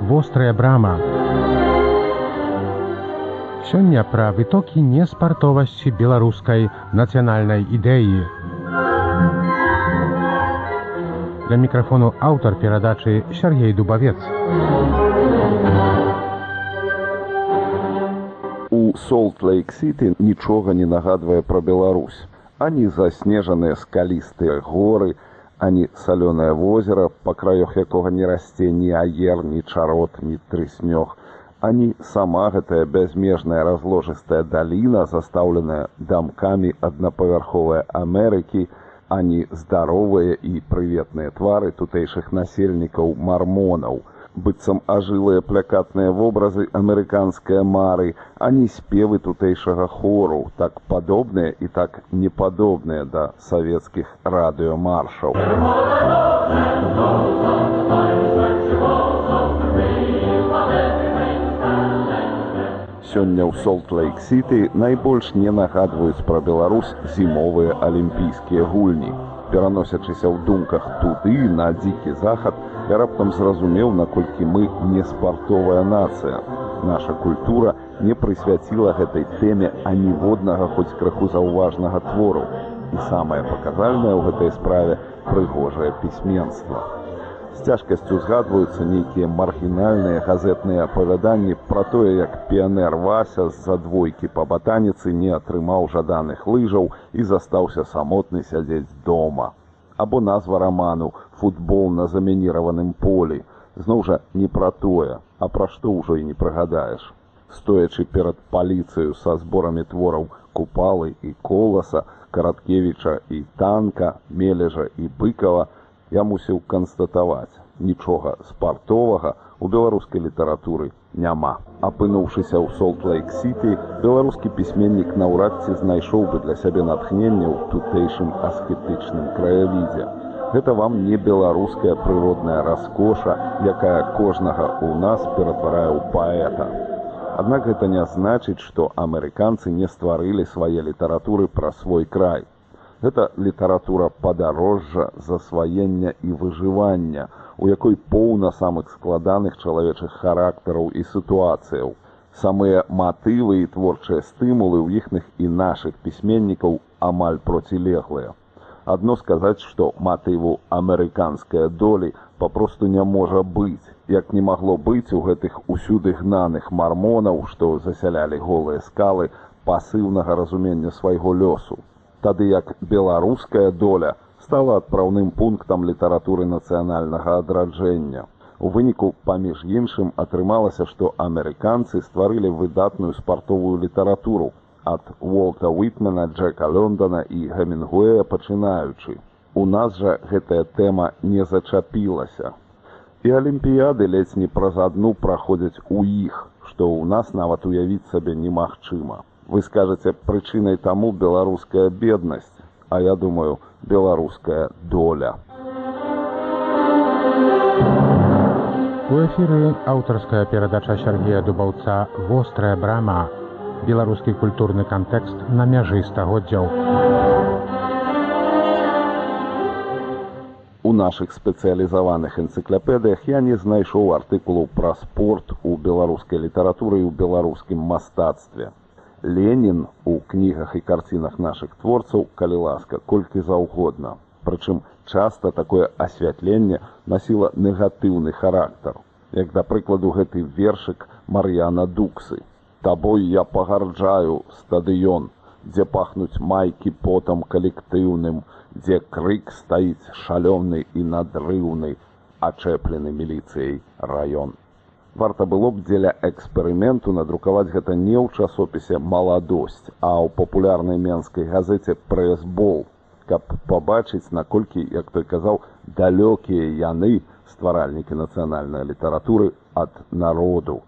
вострая брама. Сёння пра вытокі неспартовасці беларускай нацыянальнай ідэі. Для мікрафону аўтар перадачы Сергей Дубавец. У Солт-Лейк-Сіты нічога не нагадвае пра Беларусь. Ані заснежаныя скалістыя горы, ані салёнае возера, па краях якога не расце ні аер, ні чарот, ні трыснёг, ані сама гэтая бязмежная разложыстая даліна, застаўленая дамкамі аднапавярховай Амерыкі, ані здаровыя і прыветныя твары тутэйшых насельнікаў мармонаў, быццам ажылыя плякатныя вобразы амерыканская мары, ані спевы тутэйшага хору, так падобныя і так непадобныя да савецкіх радыёмаршаў. Сёння ў Солт-Лейк-Сіты найбольш не нагадваюць пра Беларусь зімовыя алімпійскія гульні. Пераносячыся ў думках туды на дзікі захад, я раптам зразумеў, наколькі мы не спартовая нацыя. Наша культура не прысвяціла гэтай тэме аніводнага хоць крыху заўважнага твору. І самае паказальнае ў гэтай справе прыгожае пісьменства. З цяжкасцю згадваюцца нейкія маргінальныя газетныя апавяданні пра тое, як піянер Вася з-за двойкі па батаніцы не атрымаў жаданых лыжаў і застаўся самотны сядзець дома або назва раману футбол на замініраваным полі зноў жа не пра тое а пра што ўжо і не прыгадаеш стоячы перад паліцыю са зборамі твораў купалы і коласа караткевіча і танка мележа і быкова я мусіў канстатаваць. Нічога спартовага у беларускай літаратуры няма. Апынуўшыся ў Солт-Лейк-Сіті, беларускі пісьменнік наўрад ці знайшоў бы для сябе натхнення ў тутэйшым аскетычным краявідзе. Гэта вам не беларуская прыродная раскоша, якая кожнага ў нас ператварае ў паэта. Аднак гэта не значыць, што амерыканцы не стварылі свае літаратуры пра свой край. Гэта літаратура падарожжа, засваення і выжывання, у якой поўна самых складаных чалавечых характараў і сітуацыяў. Самыя матывы і творчыя стымулы ў іхных і нашых пісьменнікаў амаль процілеглыя. Адно сказаць, што матыву амерыканская долі папросту не можа быць, як не магло быць у гэтых усюды гнаных мармонаў, што засялялі голыя скалы пасыўнага разумення свайго лёсу. Тады як беларуская доля, стала адпраўным пунктам літаратуры нацыянальнага адраджэння. У выніку паміж іншым атрымалася, што амерыканцы стварылі выдатную спартовую літаратуру ад Уолта Уитмена, Джека Лондона і Гамінгуэя пачынаючы. У нас жа гэтая тэма не зачапілася. І алімпіяды ледзь не праз адну праходзяць у іх, што ў нас нават уявіць сабе немагчыма. Вы скажаце прычынай таму беларуская беднасць, а я думаю, беларуская доля. У эфіры аўтарская перадача Сергея Дубаўца вострая брама, беларускі культурны кантэкст на мяжы стагоддзяў. У нашых спецыялізаваных энцыклапедыях я не знайшоў артыкулаў пра спорт у беларускай літаратуры і ў беларускім мастацтве. Ленін у кнігах і карцінах нашых творцаў, калі ласка, колькі заўгодна. Прычым часта такое асвятленне насіла негатыўны характар. Як да прыкладу гэты вершык Мар'яна Дуксы. Табой я пагарджаю стадыён, дзе пахнуць майкі потам калектыўным, дзе крык стаіць шалёны і надрыўны, ачэплены міліцыяй раён варта было б дзеля эксперыменту надрукаваць гэта не ў часопісе маладосць а ў папулярнай менскай газеце прэсбол каб пабачыць наколькі як той казаў далёкія яны стваральнікі нацыянальнай літаратуры ад народу.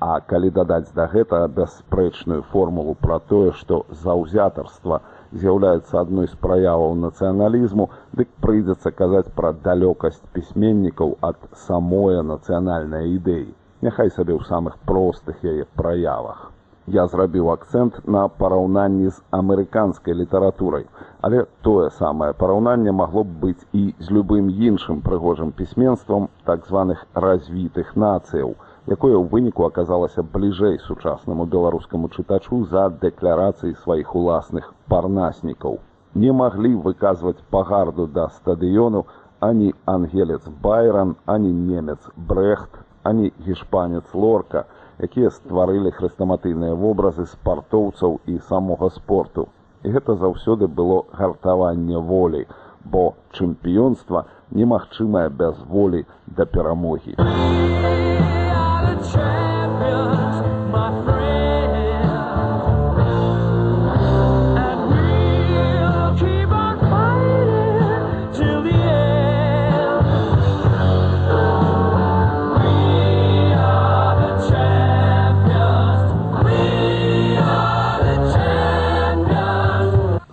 А калі дадаць да гэта бясспрэчную формулу пра тое што заўзятарства з'яўляецца адной з праяваў нацыяналізму, дык прыйдзецца казаць пра далёкасць пісьменнікаў ад самое нацыянальнай ідэі, няхай сабе ў самых простых яе праявах. Я зрабіў акцэнт на параўнанні з амерыканскай літаратурай, але тое самае параўнанне магло б быць і з любым іншым прыгожым пісьменствам так званых развітых нацыяў, якое ў выніку аказалася бліжэй сучаснаму беларускаму чытачу за дэкларацыі сваіх уласных парнаснікаў. Не маглі выказваць пагарду да стадыёну ані ангелец байран, ані немец брэхт, ані гішпанец лорка, якія стварылі хрэстаматыйныя вобразы спартоўцаў і самога спорту. І гэта заўсёды было гартаванне волі, бо чэмпіёнства немагчымае без волі да перамогі.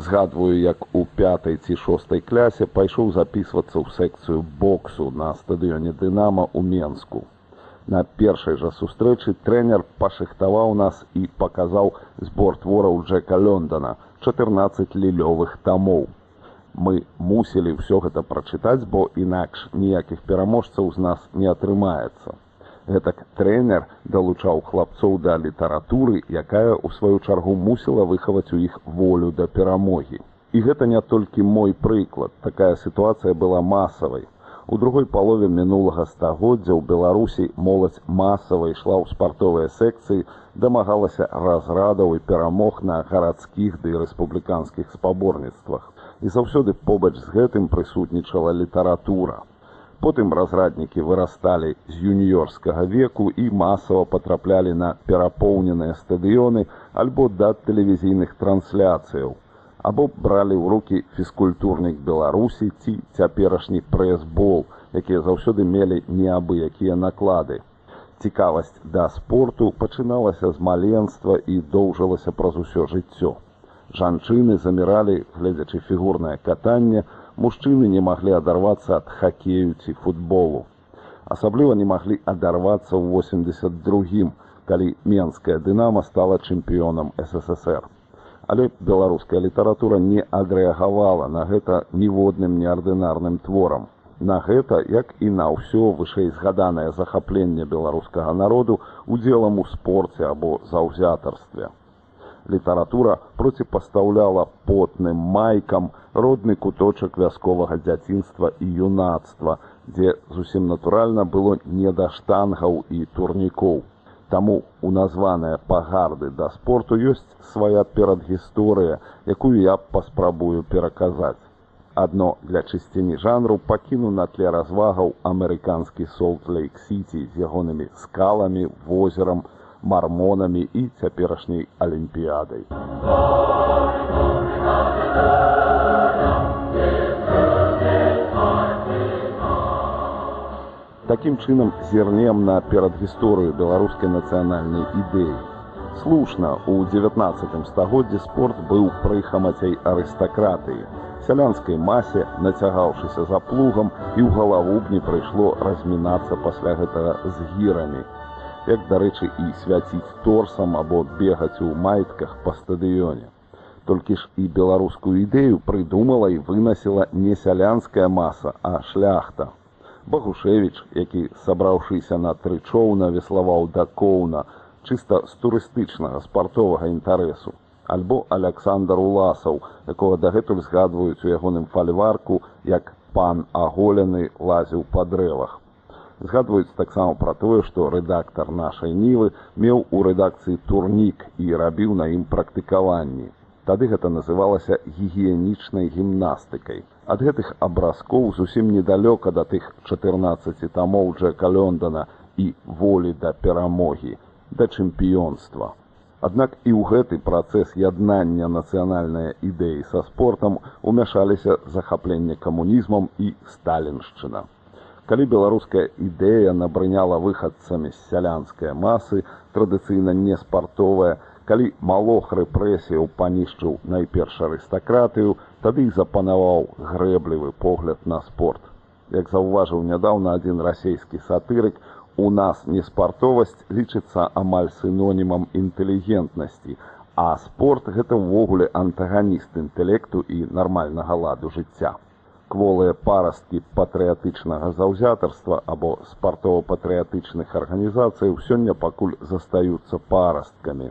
Згадваю, як у пятай ці шостай клясе пайшоў запісвацца ў секцыю боксу на стадыёне Дынама ў Менску. На першай жа сустрэчы трэнер пашыхтаваў нас і паказаў збор твораў Джека Лондона 14 лілёвых тамоў. Мы мусілі ўсё гэта прачытаць, бо інакш ніякіх пераможцаў з нас не атрымаецца. Гэтак трэнер далучаў хлапцоў да літаратуры, якая ў сваю чаргу мусіла выхаваць у іх волю да перамогі. І гэта не толькі мой прыклад, такая сітуацыя была масавай. У другой палове мінулага стагоддзя ў Беларусі моладзь масава ішла ў спартовыя секцыі, дамагалася разрадаў і перамог на гарадскіх ды рэспубліканскіх спаборніцтвах. І заўсёды побач з гэтым прысутнічала літаратура. Потым разраднікі вырасталі з юніёрскага веку і масава патраплялі на перапоўненыя стадыёны альбо да тэлевізійных трансляцыяў або бралі ў рукі фізкультурнік беларусі ці цяперашні прэс-бол якія заўсёды мелі неабыякія наклады. Цікавасць да спорту пачыналася з маленства і доўжылася праз усё жыццё. Жанчыны заміралі гледзячы фігурнае катанне мужчыны не маглі адарвацца ад хакею ці футболу. Асабліва не маглі адарвацца ў 82 калі менская дынама стала чэмпіёнам ссср але беларуская літаратура не адрэагавала на гэта ніводным неардынарным творам. На гэта, як і на ўсё вышэй згаданае захапленне беларускага народу удзелам у спорце або заўзятарстве. Літаратура проціпастаўляла потным майкам родны куточак вясковага дзяцінства і юнацтва, дзе зусім натуральна было не да штангаў і турнікоў. Таму у названыя пагарды да спорту ёсць свая перадгісторыя, якую я паспрабую пераказаць. Адно для чысціні жанру пакіну на тле развагаў амерыканскі солт-лейк-сіці з ягонымі скаламі, возерам, мармонамі і цяперашняй алімпіядай. Такім чынам зірнем на перадгісторыю беларускай нацыянальнай ідэі. Слушна, у 19 стагоддзі спорт быў прыхамацяй арыстакратыі. Сялянскай масе, нацягаўшыся за плугам і ў галаву б не прыйшло размінацца пасля гэтага з гірамі. Як, дарэчы, і свяціць торсам або бегаць у майтках па стадыёне. Толькі ж і беларускую ідэю прыдумала і вынасіла не сялянская маса, а шляхта. Багушевіч, які, сабраўшыся на тры чоўна, веславаў да коўна, чыста з турыстычнага спартовага інтарэсу. Альбо Александр Уласаў, якога дагэтуль згадваюць у ягоным фальварку, як пан аголены лазіў па дрэвах. Згадваюць таксама пра тое, што рэдактар нашай нівы меў у рэдакцыі турнік і рабіў на ім практыкаванні. Тады гэта называлася гігіенічнай гімнастыкай. Ад гэтых абразкоў зусім недалёка да тых 14 тамоў Джека Лондона і волі да перамогі, да чэмпіёнства. Аднак і ў гэты працэс яднання нацыянальнай ідэі са спортам умяшаліся захапленне камунізмам і сталіншчына. Калі беларуская ідэя набрыняла выхадцамі з сялянскай масы, традыцыйна не спартовая, калі малох рэпрэсіяў панішчыў найперш арыстакратыю, тады і запанаваў грэблівы погляд на спорт. Як заўважыў нядаўна адзін расійскі сатырык, У нас неспартовасць лічыцца амаль синонімам інтэлігентнасці, а спорт гэта ўвогуле антаганіст інтэлекту і нармальнага ладу жыцця. Кволыя парасткі патрыятычнага заўзятарства або спартова-патрыятычных арганізацыяў сёння пакуль застаюцца парасткамі.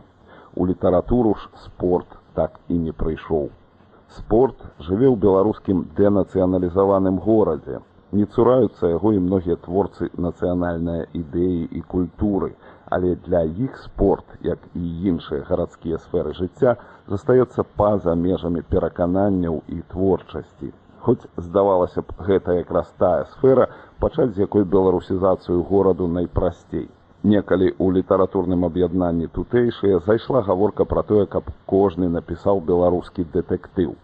У літаратуру ж спорт так і не прыйшоў. Спорт жыве ў беларускім дэнацыяналізаваным горадзе. Не цураюцца яго і многія творцы нацыянальнай ідэі і культуры, але для іх спорт, як і іншыя гарадскія сферы жыцця, застаецца па-за межамі перакананняў і творчасці. Хоць здавалася б, гэта якраз тая сфера, пачаць з якой беларусізацыю гораду найпрасцей. Некалі ў літаратурным аб'яднанні тутэйшыя зайшла гаворка пра тое, каб кожны напісаў беларускі дэтэктыў.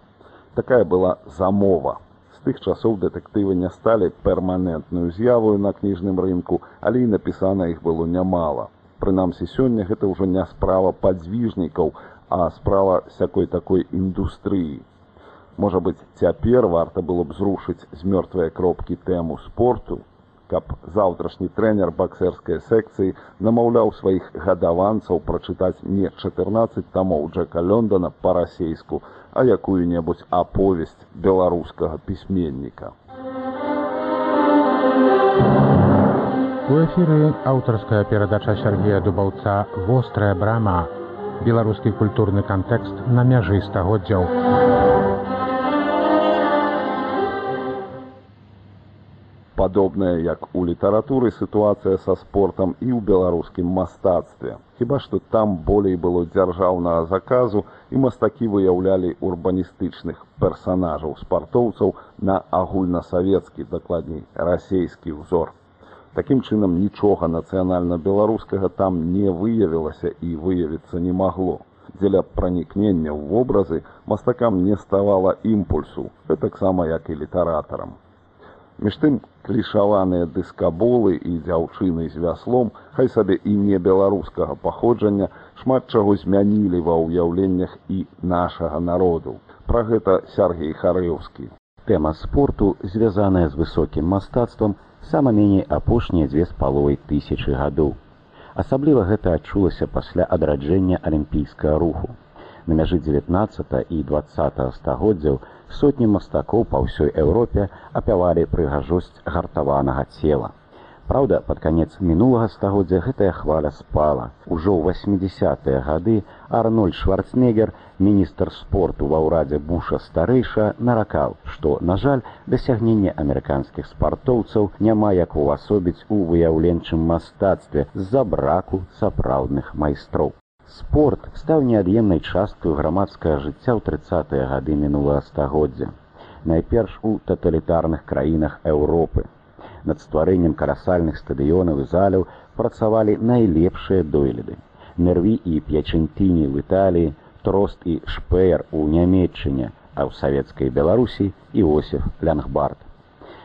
Такая была замова. З тых часоў дэтэктывы не сталі перманентную з'явою на кніжным рынку, але і напісана іх было нямала. Прынамсі сёння гэта ўжо не справа падзвіжнікаў, а справа сякой такой індустрыі. Можа быць, цяпер варта было б зрушыць з мёртвыя кропкі тэму спорту, каб заўтрашні трэнер баксерскай секцыі намаўляў сваіх гадаванцаў прачытаць не 14 тамоў Джека Лондона па-расейску, а якую-небудзь аповесць беларускага пісьменніка. У эфіры аўтарская перадача Сергея Дубаўца вострая брама. Беларускі культурны кантэкст на мяжы стагоддзяў. Падобная як у літаратуры сітуацыя са спортам і ў беларускім мастацтве. Хіба што там болей было дзяржаўнага заказу і мастакі выяўлялі урбаністычных персанажаў спартоўцаў на агульнасавецкі, дакладней расейскі ўзор. Такім чынам нічога нацыянальна-беларускага там не выявілася і выявіцца не магло. Дзеля пранікнення ў вобразы мастакам не ставала імпульсу, гэтаксама як і літаратарам. Між тым клішаваныя дыскаболы і дзяўчыны з вяслом, хай сабе і не беларускага паходжання, шмат чаго змянілі ва ўяўленнях і нашага народу. Пра гэта Сергей Харэўскі. Тэма спорту, звязаная з высокім мастацтвам, сама меней апошнія дзве з паловай тысячы гадоў. Асабліва гэта адчулася пасля адраджэння алімпійскага руху. На мяжы 19 і 20 стагоддзяў сотні мастакоў па ўсёй Еўропе апявалі прыгажосць гартаванага цела. Праўда, пад канец мінулага стагоддзя гэтая хваля спала. Ужо ў 80-тыя гады Арнольд Шварцнегер, міністр спорту ва ўрадзе Буша старэйша, наракаў, што, на жаль, дасягненне амерыканскіх спартоўцаў няма як увасобіць у выяўленчым мастацтве з-за браку сапраўдных майстроў. Спорт стаў неад'емнай часткаю грамадскага жыцця ў 30-тыя гады мінулага стагоддзя. Найперш у таталітарных краінах Еўропы. Над стварэннем карасальных стадыёнаў і заляў працавалі найлепшыя дойліды. Нерві і п'ячынтыні ў Італіі, трост і шпеер у нямметчыне, а ў савецкай Беларусі Іосиф Лянгбард.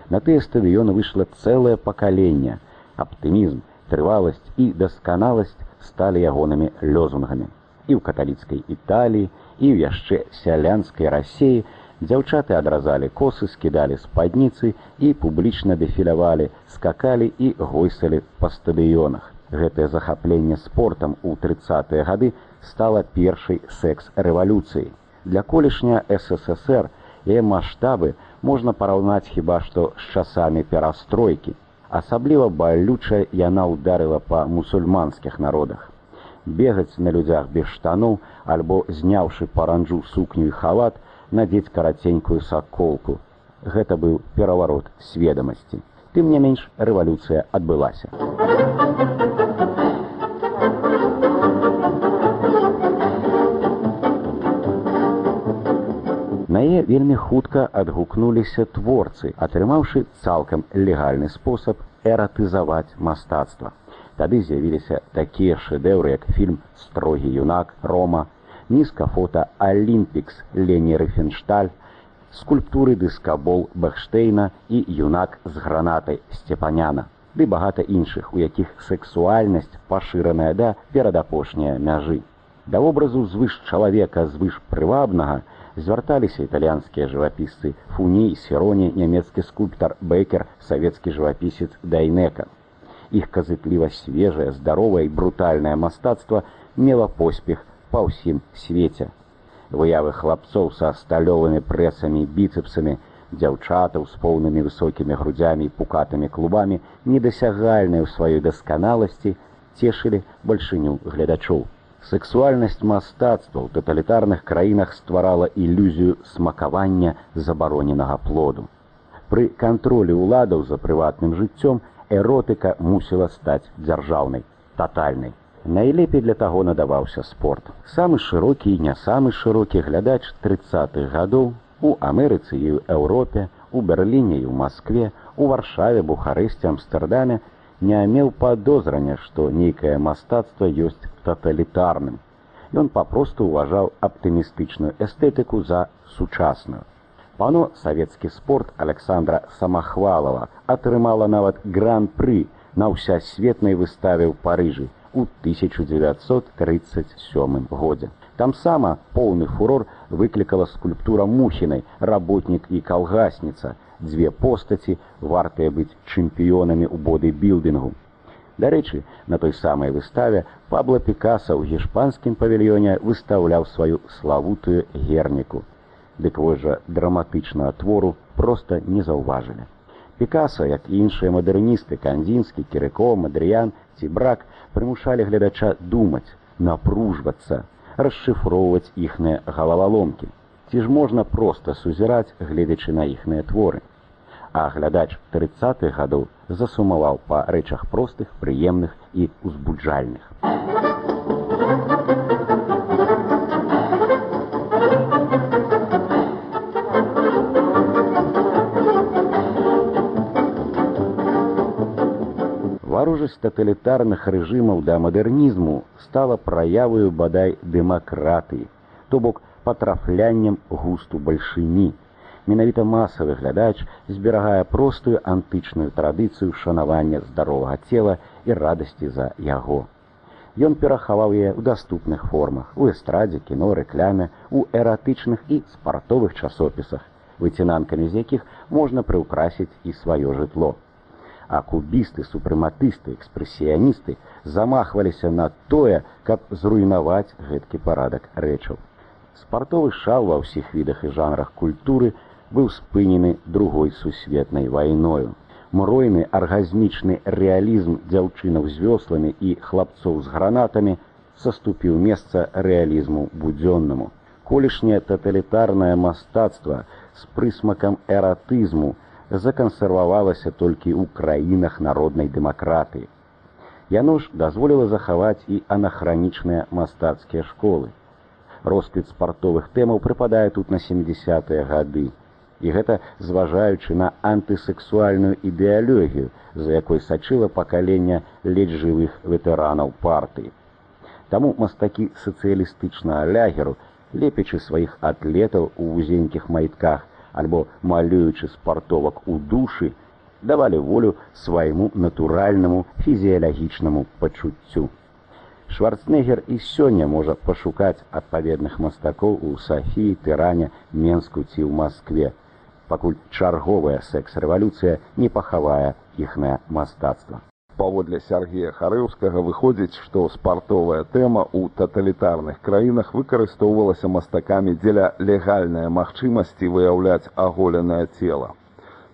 На тыя стадыёны выйшла цэлае пакаленне, аптымізм, трываласць і дасканаласць сталі ягонымі лёзунгамі. І ў каталіцкай Італіі і ў яшчэ сялянскай рассеі дзяўчаты адразалі косы, скідалі спадніцы і публічна дэфілявалі, скакалі і гойсалі па стадыёнах. Гэтае захапленне спортам у 30-тыя гады стала першай секс-рэвалюцыяй. Для колішня ССР яе маштабы можна параўнаць хіба што з часамі перастройкі. Асабліва балюча яна ўдарыла па мусульманскіх народах. Бегаць на людзях без штаноў альбо зняўшы паранджу сукню і халат, надзець караценькую саколку. Гэта быў пераварот сведамасці. Тым не менш рэвалюцыя адбылася. Яе вельмі хутка адгукнуліся творцы, атрымаўшы цалкам легальны спосаб эратызаваць мастацтва. Тады з'явіліся такія шэдэўры, як фільм строгі юнак Рома, нізка фота Алімпікс Лені Рыфеншталь, скульптуры дыскабол Бахштейна і юнак з гранатай Сцепаняна, ды багата іншых, у якіх сексуальнасць пашыраная да перадапошняя мяжы. Да вобразу звыш чалавека звыш прывабнага звярталіся італьянскія жывапісцы Фуні, Сероні, нямецкі скульптар Бэкер, савецкі жывапісец Дайнека. Іх казытліва свежае, здаровае і брутальнае мастацтва мела поспех па ўсім свеце. Выявы хлапцоў са сталёвымі прэсамі і біцэпсамі, дзяўчатаў з поўнымі высокімі грудзямі і пукатымі клубамі, недасягальныя ў сваёй дасканаласці, цешылі бальшыню гледачоў. Сексуальнасць мастацтва ў таталітарных краінах стварала ілюзію смакавання забароненага плоду. Пры кантролі ўладаў за прыватным жыццём эротыка мусіла стаць дзяржаўнай, татальнай. Найлепей для таго надаваўся спорт. Самы шырокі і не самы шырокі глядач 30-х гадоў у Амерыцы і ў Еўропе, у Берліне і ў Маскве, у варшаве, Бухарэсце, Амстэрдаме не меў падозрання, што нейкае мастацтва ёсць таталітарным. Ён папросту ўважаў аптымістычную эстэтыку за сучасную. Пано савецкі спорт Александра Самахвалова атрымала нават гран-пры на ўсясветнай выставе ў Парыжы у 1937 годзе. Там сама поўны фурор выклікала скульптура мухінай, работнік і калгасніца, дзве постаці вартыя быць чэмпіёнамі ў бодыбілдынгу. Дарэчы, на той самай выставе Пабло Пікаса ў гішпанскім павільёне выстаўляў сваю славутую герніку. Дык вось жа драматычнага твору проста не заўважылі. Пікаса, як і іншыя мадэрністы, кандзінскі, кірыко, мадрыян ці брак прымушалі гледача думаць, напружвацца, расшыфроўваць іхныя галаваломкі. Ці ж можна проста сузіраць, гледзячы на іхныя творы. А глядач 30-х гадоў засумаваў па рэчах простых, прыемных і узбуджальных. Варожасць таталітарных рэжымаў да мадэрнізму стала праяваю бадай дэмакратыі, то бок патрафляннем густу бальшыні. Менавіта масавы глядач зберагае простую антычную традыцыю шанавання здаровага цела і радасці за яго. Ён перахаваў яе ў даступных формах, у эстрадзе, кіно, рэкляме, у эратычных і спартовых часопісах, выцінанкамі з якіх можна прыўкрасіць і сваё жытло а кубісты, супрэматысты, экспрэсіяністы замахваліся на тое, каб зруйнаваць гэткі парадак рэчаў. Спартовы шал ва ўсіх відах і жанрах культуры быў спынены другой сусветнай вайною. Мройны аргазмічны рэалізм дзяўчынаў з вёсламі і хлапцоў з гранатамі саступіў месца рэалізму будзённаму. Колішняе таталітарнае мастацтва з прысмакам эратызму, закансервавалася толькі ў краінах народнай дэмакратыі. Яно ж дазволіла захаваць і анахранічныя мастацкія школы. Росквіт спартовых тэмаў прыпадае тут на 70-е гады. І гэта зважаючы на антысексуальную ідэалогію, за якой сачыла пакалення ледзь жывых ветэранаў партыі. Таму мастакі сацыялістычнага лягеру, лепячы сваіх атлетаў у вузенькіх майтках, альбо малюючы спартовак у душы, давалі волю свайму натуральнаму фізіялагічнаму пачуццю. Шварцнегер і сёння можа пашукаць адпаведных мастакоў у Сафіі, тыране, Менску ці ў Маскве, пакуль чарговая секс-рэвалюцыя не пахавае іхнае мастацтва. Паводле Сергея Харэўскага выходзіць, што спартовая тэма ў таталітарных краінах выкарыстоўвалася мастакамі дзеля легальнай магчымасці выяўляць аголенае цела.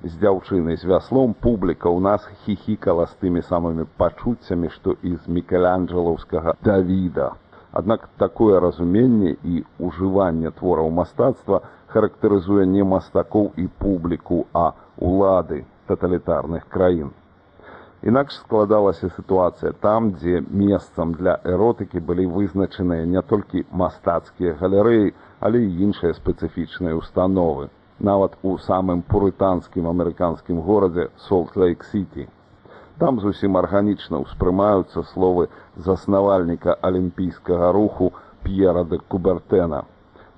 З дзяўчынай з вяслом публіка ў нас хіхікала з тымі самымі пачуццямі, што і з мікеланджелаўскага Давіда. Аднак такое разуменне і ўжыванне твораў мастацтва характарызуе не мастакоў і публіку, а улады таталітарных краін. Інакш складалася сітуацыя там, дзе месцам для эротыкі былі вызначаныя не толькі мастацкія галерэі, але і іншыя спецыфічныя установы, нават у самым пурытанскім амерыканскім горадзе Солт-Лейк-Сіті. Там зусім арганічна ўспрымаюцца словы заснавальніка алімпійскага руху П'ера де Кубертэна.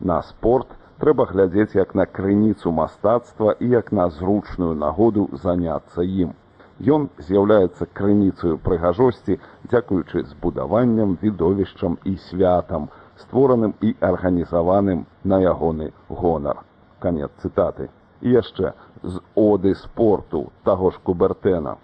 На спорт трэба глядзець як на крыніцу мастацтва і як на зручную нагоду заняцца ім. Ён з'яўляецца крыніцаю прыгажосці, дзякуючы збудаванням, відовішчам і святам, створаным і арганізаваным на ягоны гонар. Канец цытаты. І яшчэ з оды спорту таго ж кубертэна.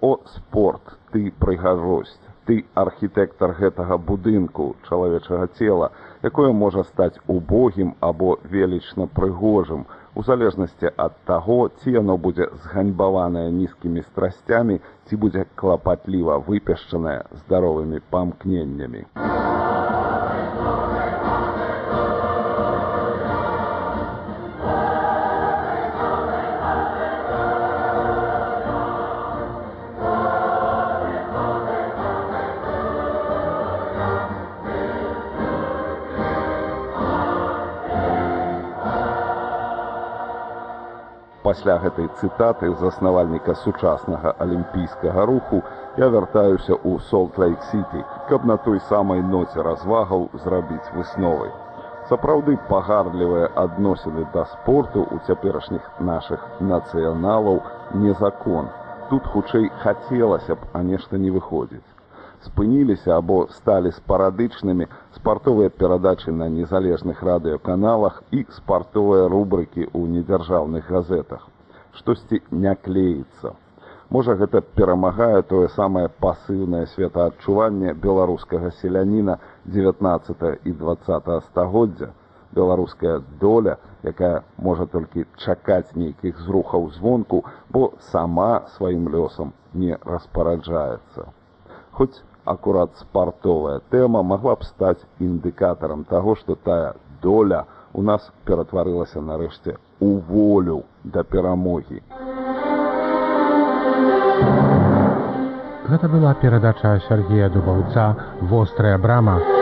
О спорт, ты прыгажосць, ты архітэктар гэтага будынку чалавечага цела, якое можа стаць убогім або велічна прыгожым, у залежнасці ад таго, ці яно будзе зганьбаванае нізкімі страсцямі, ці будзе клапатліва выпешчанае здаровымі памкненнямі. Пасля гэтай цытаты заснавальніка сучаснага алімпійскага руху я вяртаюся ў Солт-Лейк-Сіті, каб на той самай ноце развагаў зрабіць высновы. Сапраўды пагарлівыя адносіны да спорту ў цяперашніх нашых нацыяналаў не закон. Тут хутчэй хацелася б, а нешта не выходзіць. Спыніліся або сталі спарадычнымі спартовыя перадачы на незалежных радыёканалах і спартовыя рубрыкі ў недзяржаўных газетах. Штосьці не клеіцца. Можа, гэта перамагае тое самае пасыўнае светаадчуванне беларускага селяніна 19 і 20 стагоддзя, беларуская доля, якая можа толькі чакаць нейкіх зрухаў звонку, бо сама сваім лёсам не распараджаецца. Хоць акурат спартовая тэма магла б стаць індыкатарам таго, што тая доля у нас ператварылася нарэшце у волю да перамогі. Гэта была перадача Сергея Дубаўца вострая брама